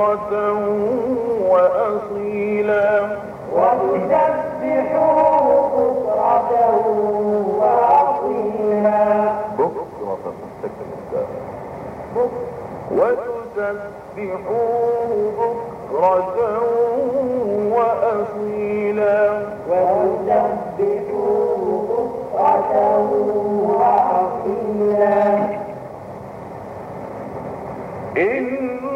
بكرة وأصيلا. وتسبحوه بكرة وأصيلا. بكرة وتسبحوه بكرة وأصيلا. وتسبحوه بكرة وأصيلا. إن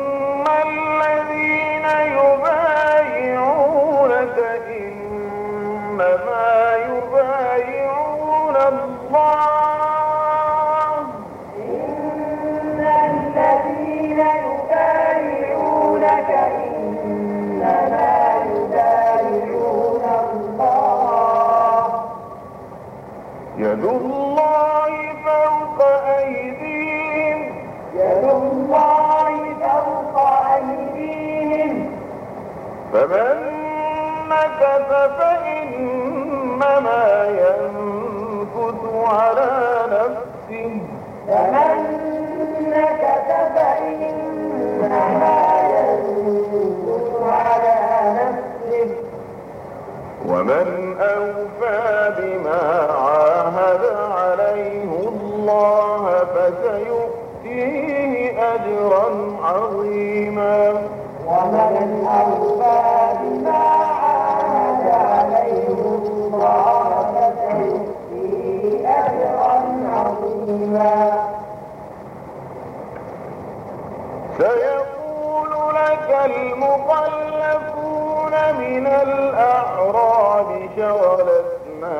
فمن نكث فإنما ينكث على نفسه فمن نكث فإنما ينكث على نفسه ومن أوفى فيقول لك المخلفون من الأعراب شغلتنا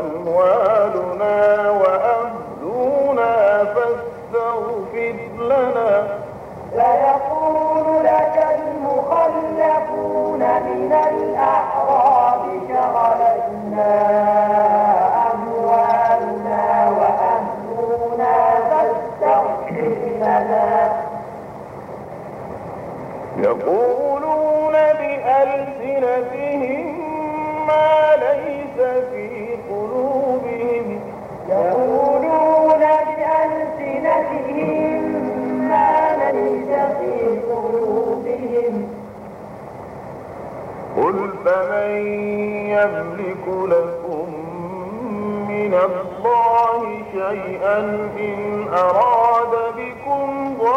أموالنا وأهلنا فاستغفر لنا. فيقول لك المخلفون من الأعراب شغلتنا يقولون بألسنتهم ما ليس في قلوبهم. يقولون بألسنتهم ما ليس في قلوبهم. قل فمن يملك لكم من الله شيئا إن أراد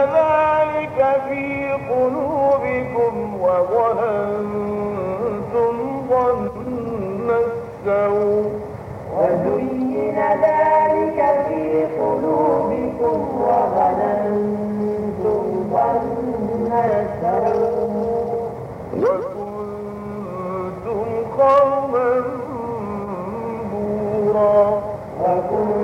ذلك في قلوبكم وظننتم ظن السوء. وزين ذلك في قلوبكم وظننتم ظن السوء. وكنتم قوما بورا. وكنتم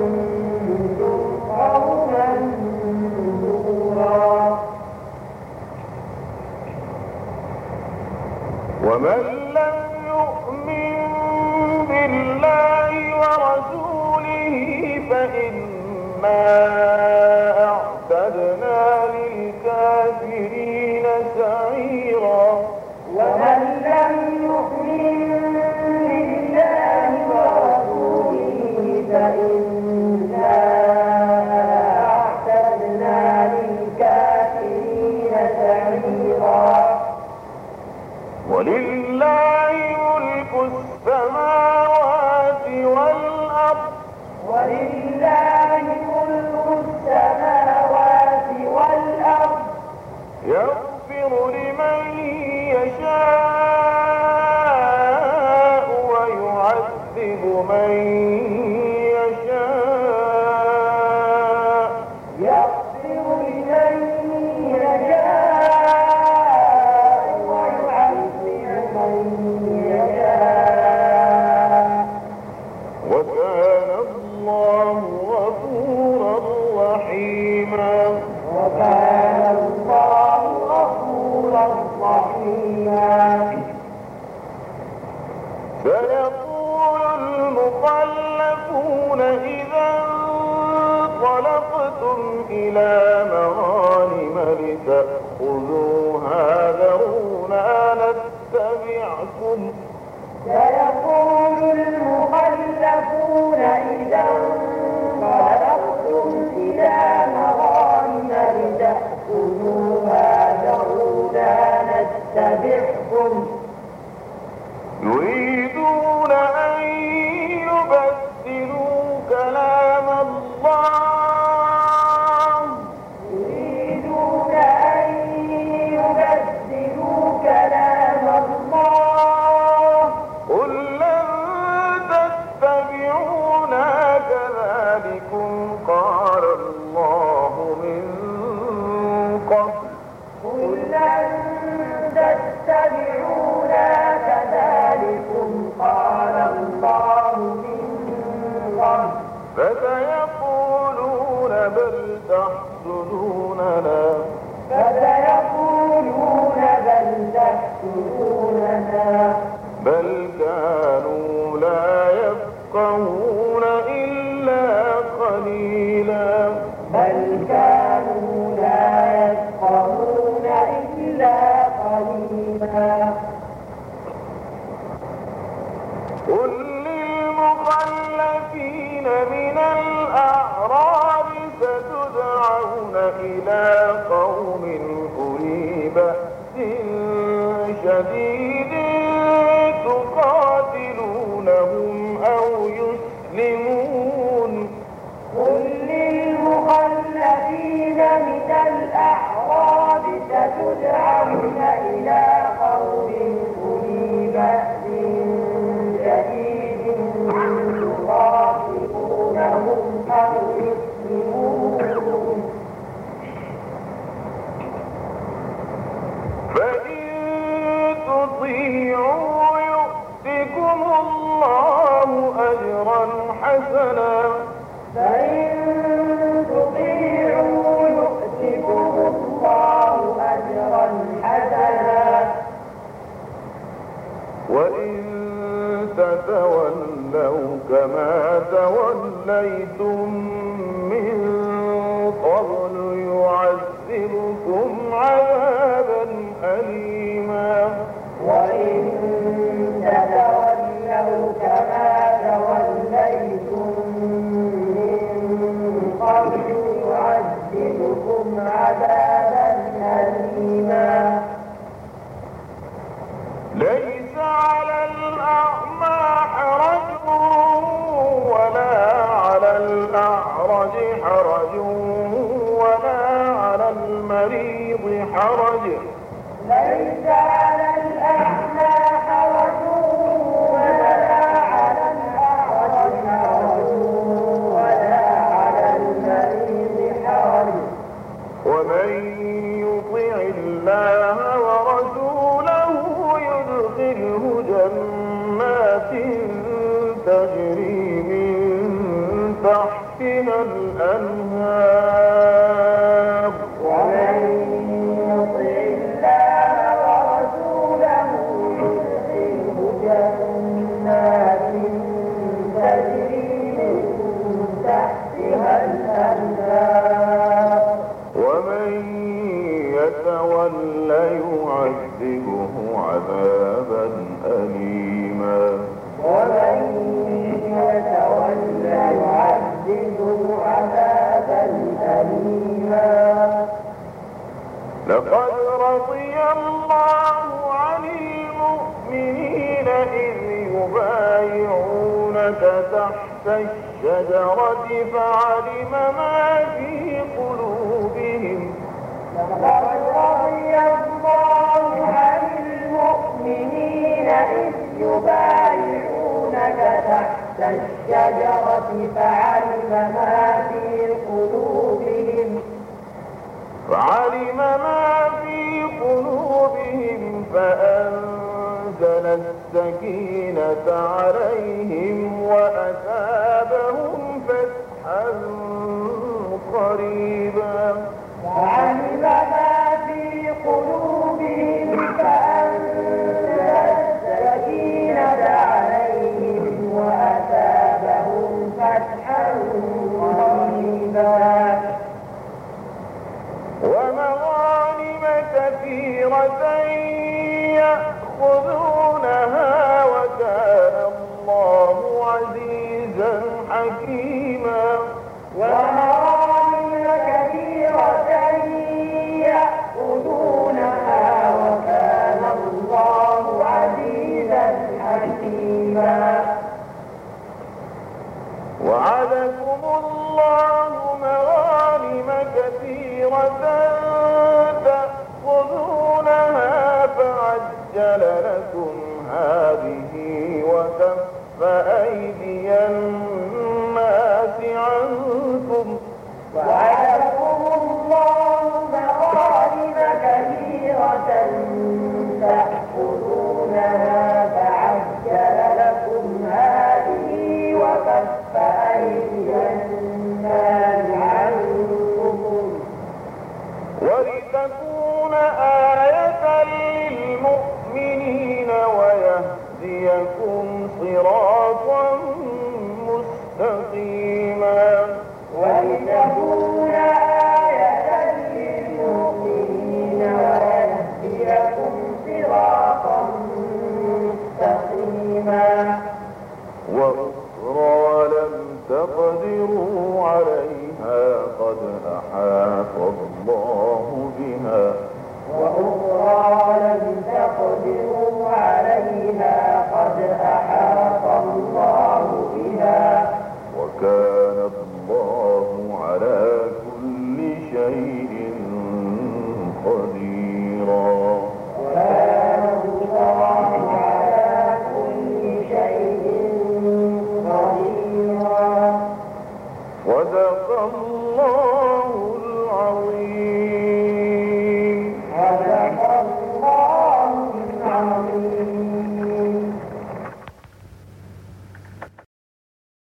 وكان الله غفورا رحيما سيقول المخلفون إذا انطلقتم إلى مغانم لتأخذوها ذرونا نتبعكم. سيقول المخلفون إذا بل كانوا لا يفقهون إلا قليلا. بل كانوا لا يفقهون إلا قليلا. قل للمخلفين من الأعراب ستدعون إلى شديد تقاتلونهم أو يسلمون. قل للمخلفين من الأعراب ستدعون إلى قوم أولي بأس شديد. يقاتلونهم أو يسلمون؟ تتولوا كما توليتم من قبل يعذبكم عذابا أليما وإن تتولوا كما توليتم من قبل يعذبكم عذابا أليما ومن يطع الله يبايعونك تحت الشجرة فعلم ما في قلوبهم. لقد رضي الله عن المؤمنين إذ يبايعونك تحت الشجرة فعلم ما في قلوبهم فعلم ما في قلوبهم فأنزل السكينة عليهم وأثابهم فتحا قريبا. وعلم ما في قلوبهم فأنزل السكينة عليهم وأثابهم فتحا قريبا. ومغانم كثيرة يأخذونها وكان الله عزيزا حكيما. ومغانم كثيرة يأخذونها وكان الله عزيزا حكيما. وعدكم الله مغانم كثيرة تأخذونها فعجل لكم هذه وكف أيدي الناس عنكم الله مغانم كثيرة تأخذونها تقدروا